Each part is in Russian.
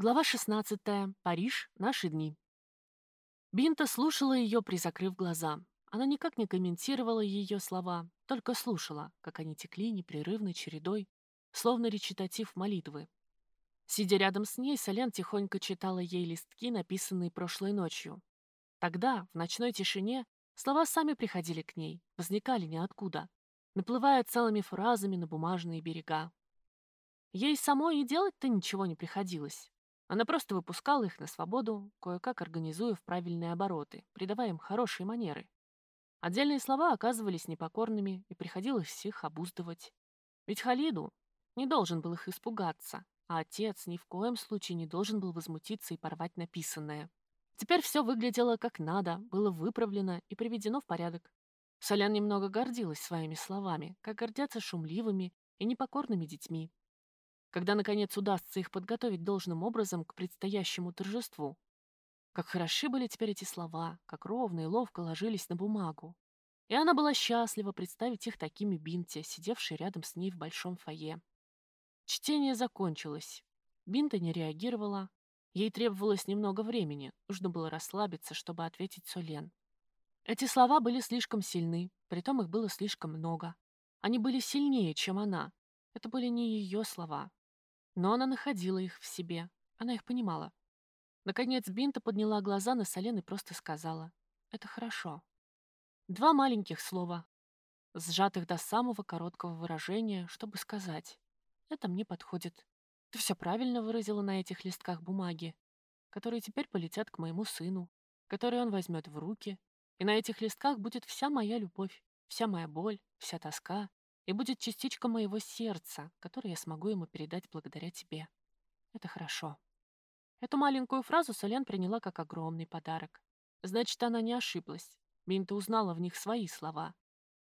Глава 16. Париж. Наши дни. Бинта слушала ее, призакрыв глаза. Она никак не комментировала ее слова, только слушала, как они текли непрерывной чередой, словно речитатив молитвы. Сидя рядом с ней, Солен тихонько читала ей листки, написанные прошлой ночью. Тогда, в ночной тишине, слова сами приходили к ней, возникали ниоткуда, наплывая целыми фразами на бумажные берега. Ей самой и делать-то ничего не приходилось. Она просто выпускала их на свободу, кое-как организуя в правильные обороты, придавая им хорошие манеры. Отдельные слова оказывались непокорными, и приходилось их обуздывать. Ведь Халиду не должен был их испугаться, а отец ни в коем случае не должен был возмутиться и порвать написанное. Теперь все выглядело как надо, было выправлено и приведено в порядок. Солян немного гордилась своими словами, как гордятся шумливыми и непокорными детьми когда, наконец, удастся их подготовить должным образом к предстоящему торжеству. Как хороши были теперь эти слова, как ровно и ловко ложились на бумагу. И она была счастлива представить их такими Бинте, сидевшей рядом с ней в большом фойе. Чтение закончилось. Бинта не реагировала. Ей требовалось немного времени, нужно было расслабиться, чтобы ответить Солен. Эти слова были слишком сильны, притом их было слишком много. Они были сильнее, чем она. Это были не ее слова, но она находила их в себе. Она их понимала. Наконец Бинта подняла глаза на Солен и просто сказала. «Это хорошо». Два маленьких слова, сжатых до самого короткого выражения, чтобы сказать. «Это мне подходит». Ты все правильно выразила на этих листках бумаги, которые теперь полетят к моему сыну, которые он возьмет в руки, и на этих листках будет вся моя любовь, вся моя боль, вся тоска, и будет частичка моего сердца, которую я смогу ему передать благодаря тебе. Это хорошо. Эту маленькую фразу Солен приняла как огромный подарок. Значит, она не ошиблась. Бинта узнала в них свои слова.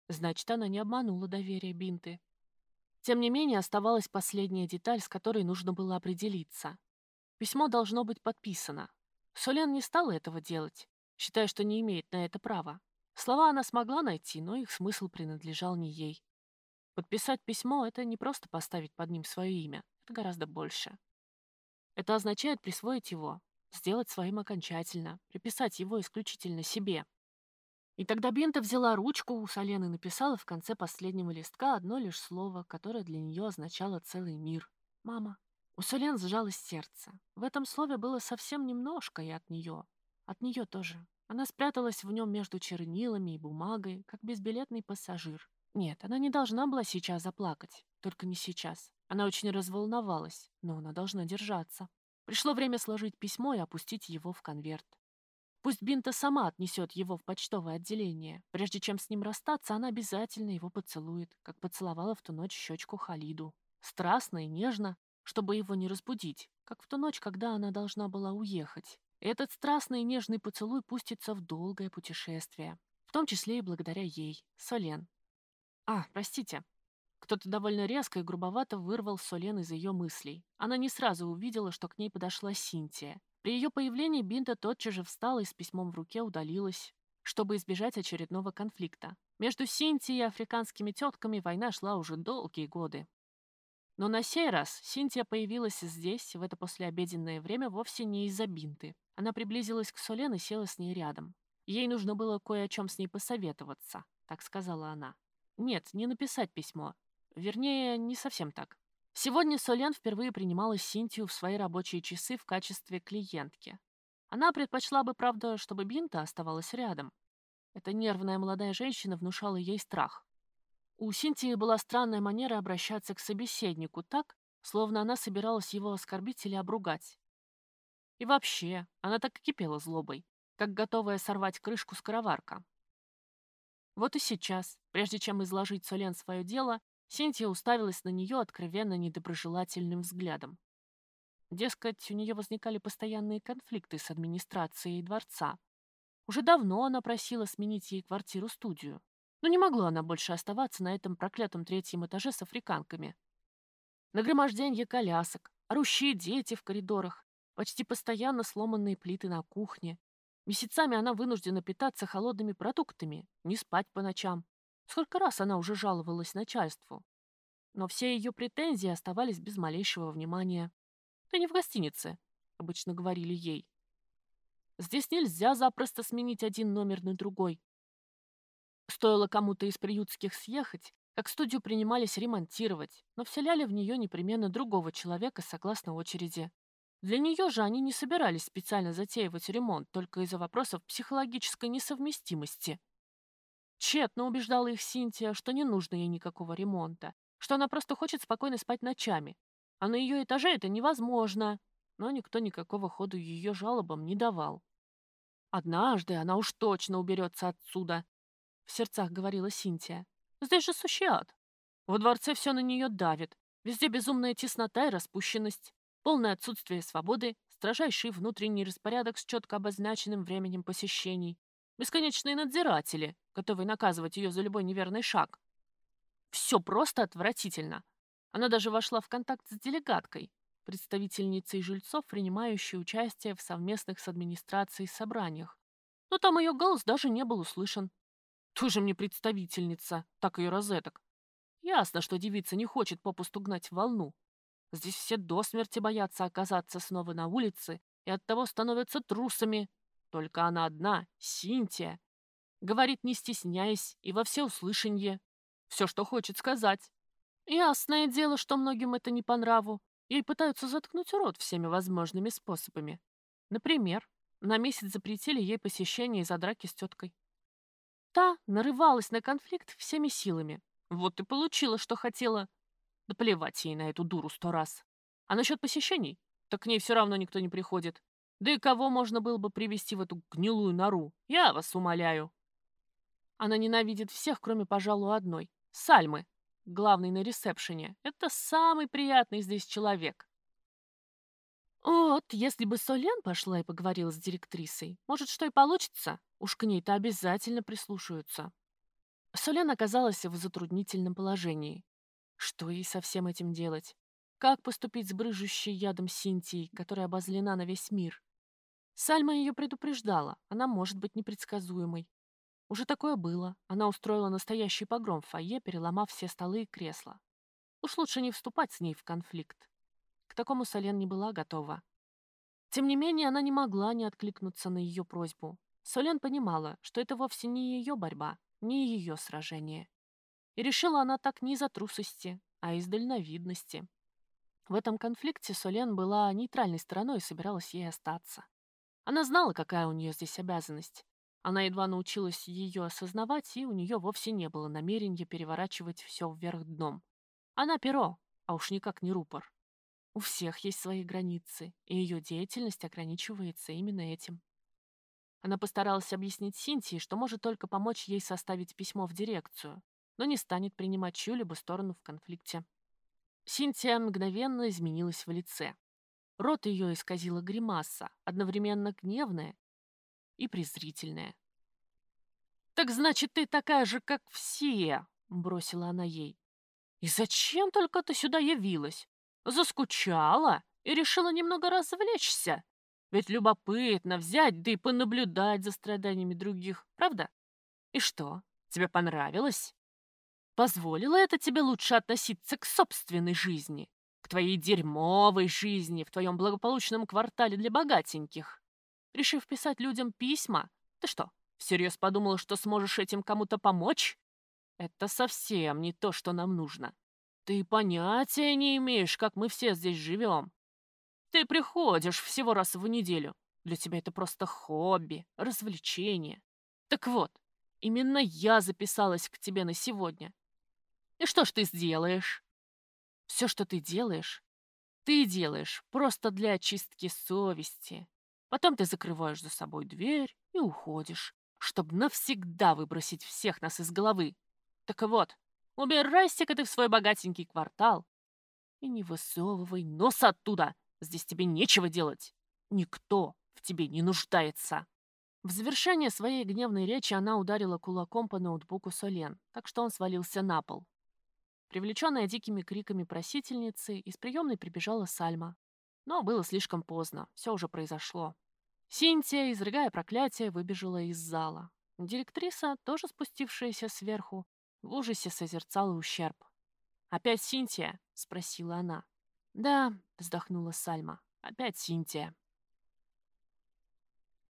Значит, она не обманула доверие Бинты. Тем не менее, оставалась последняя деталь, с которой нужно было определиться. Письмо должно быть подписано. Солен не стала этого делать, считая, что не имеет на это права. Слова она смогла найти, но их смысл принадлежал не ей. Подписать письмо — это не просто поставить под ним свое имя, это гораздо больше. Это означает присвоить его, сделать своим окончательно, приписать его исключительно себе. И тогда Бента взяла ручку у Солены и написала в конце последнего листка одно лишь слово, которое для нее означало целый мир. «Мама». У Солен сжалось сердце. В этом слове было совсем немножко и от нее. От нее тоже. Она спряталась в нем между чернилами и бумагой, как безбилетный пассажир. Нет, она не должна была сейчас заплакать. Только не сейчас. Она очень разволновалась, но она должна держаться. Пришло время сложить письмо и опустить его в конверт. Пусть Бинта сама отнесет его в почтовое отделение. Прежде чем с ним расстаться, она обязательно его поцелует, как поцеловала в ту ночь щечку Халиду. Страстно и нежно, чтобы его не разбудить, как в ту ночь, когда она должна была уехать. Этот страстный и нежный поцелуй пустится в долгое путешествие, в том числе и благодаря ей, Солен, «А, простите». Кто-то довольно резко и грубовато вырвал Солен из ее мыслей. Она не сразу увидела, что к ней подошла Синтия. При ее появлении Бинта тотчас же встала и с письмом в руке удалилась, чтобы избежать очередного конфликта. Между Синтией и африканскими тетками война шла уже долгие годы. Но на сей раз Синтия появилась здесь, в это послеобеденное время, вовсе не из-за Бинты. Она приблизилась к Солен и села с ней рядом. Ей нужно было кое о чем с ней посоветоваться, так сказала она. Нет, не написать письмо. Вернее, не совсем так. Сегодня Солен впервые принимала Синтию в свои рабочие часы в качестве клиентки. Она предпочла бы, правда, чтобы Бинта оставалась рядом. Эта нервная молодая женщина внушала ей страх. У Синтии была странная манера обращаться к собеседнику так, словно она собиралась его оскорбить или обругать. И вообще, она так и кипела злобой, как готовая сорвать крышку скороварка. Вот и сейчас, прежде чем изложить Солен свое дело, Синтия уставилась на нее откровенно недоброжелательным взглядом. Дескать, у нее возникали постоянные конфликты с администрацией дворца. Уже давно она просила сменить ей квартиру-студию. Но не могла она больше оставаться на этом проклятом третьем этаже с африканками. Нагромождение колясок, орущие дети в коридорах, почти постоянно сломанные плиты на кухне, Месяцами она вынуждена питаться холодными продуктами, не спать по ночам. Сколько раз она уже жаловалась начальству. Но все ее претензии оставались без малейшего внимания. «Ты не в гостинице», обычно говорили ей. Здесь нельзя запросто сменить один номер на другой. Стоило кому-то из приютских съехать, как студию принимались ремонтировать, но вселяли в нее непременно другого человека согласно очереди. Для нее же они не собирались специально затеивать ремонт только из-за вопросов психологической несовместимости. Тщетно убеждала их Синтия, что не нужно ей никакого ремонта, что она просто хочет спокойно спать ночами, а на ее этаже это невозможно. Но никто никакого ходу ее жалобам не давал. «Однажды она уж точно уберется отсюда», — в сердцах говорила Синтия. «Здесь же сущий ад. Во дворце все на нее давит. Везде безумная теснота и распущенность полное отсутствие свободы, строжайший внутренний распорядок с четко обозначенным временем посещений, бесконечные надзиратели, готовые наказывать ее за любой неверный шаг. Все просто отвратительно. Она даже вошла в контакт с делегаткой, представительницей жильцов, принимающей участие в совместных с администрацией собраниях. Но там ее голос даже не был услышан. Тоже мне представительница, так ее розеток. Ясно, что девица не хочет попусту гнать волну, Здесь все до смерти боятся оказаться снова на улице и оттого становятся трусами. Только она одна, Синтия. Говорит, не стесняясь, и во всеуслышанье. Все, что хочет сказать. Ясное дело, что многим это не по нраву. Ей пытаются заткнуть рот всеми возможными способами. Например, на месяц запретили ей посещение из-за драки с теткой. Та нарывалась на конфликт всеми силами. Вот и получила, что хотела. Да плевать ей на эту дуру сто раз. А насчет посещений? Так к ней все равно никто не приходит. Да и кого можно было бы привести в эту гнилую нору? Я вас умоляю. Она ненавидит всех, кроме, пожалуй, одной. Сальмы, главный на ресепшене. Это самый приятный здесь человек. Вот, если бы Солен пошла и поговорила с директрисой, может, что и получится. Уж к ней-то обязательно прислушаются. Солен оказалась в затруднительном положении. Что ей со всем этим делать? Как поступить с брыжущей ядом Синтией, которая обозлена на весь мир? Сальма ее предупреждала, она может быть непредсказуемой. Уже такое было. Она устроила настоящий погром в фойе, переломав все столы и кресла. Уж лучше не вступать с ней в конфликт. К такому Солен не была готова. Тем не менее, она не могла не откликнуться на ее просьбу. Солен понимала, что это вовсе не ее борьба, не ее сражение. И решила она так не из-за трусости, а из дальновидности. В этом конфликте Солен была нейтральной стороной и собиралась ей остаться. Она знала, какая у нее здесь обязанность. Она едва научилась ее осознавать, и у нее вовсе не было намерения переворачивать все вверх дном. Она перо, а уж никак не рупор. У всех есть свои границы, и ее деятельность ограничивается именно этим. Она постаралась объяснить Синтии, что может только помочь ей составить письмо в дирекцию, но не станет принимать чью-либо сторону в конфликте. Синтия мгновенно изменилась в лице. Рот ее исказила гримаса, одновременно гневная и презрительная. «Так значит, ты такая же, как все!» — бросила она ей. «И зачем только ты сюда явилась? Заскучала и решила немного развлечься? Ведь любопытно взять, да и понаблюдать за страданиями других, правда? И что, тебе понравилось?» Позволило это тебе лучше относиться к собственной жизни, к твоей дерьмовой жизни в твоем благополучном квартале для богатеньких. Решив писать людям письма, ты что, всерьез подумала, что сможешь этим кому-то помочь? Это совсем не то, что нам нужно. Ты понятия не имеешь, как мы все здесь живем. Ты приходишь всего раз в неделю. Для тебя это просто хобби, развлечение. Так вот, именно я записалась к тебе на сегодня. И что ж ты сделаешь? Все, что ты делаешь, ты делаешь просто для очистки совести. Потом ты закрываешь за собой дверь и уходишь, чтобы навсегда выбросить всех нас из головы. Так вот, убирайся-ка ты в свой богатенький квартал и не высовывай нос оттуда. Здесь тебе нечего делать. Никто в тебе не нуждается. В завершение своей гневной речи она ударила кулаком по ноутбуку Солен, так что он свалился на пол. Привлеченная дикими криками просительницы, из приемной прибежала Сальма. Но было слишком поздно, все уже произошло. Синтия, изрыгая проклятие, выбежала из зала. Директриса, тоже спустившаяся сверху, в ужасе созерцала ущерб. «Опять Синтия?» — спросила она. «Да», — вздохнула Сальма, — «опять Синтия».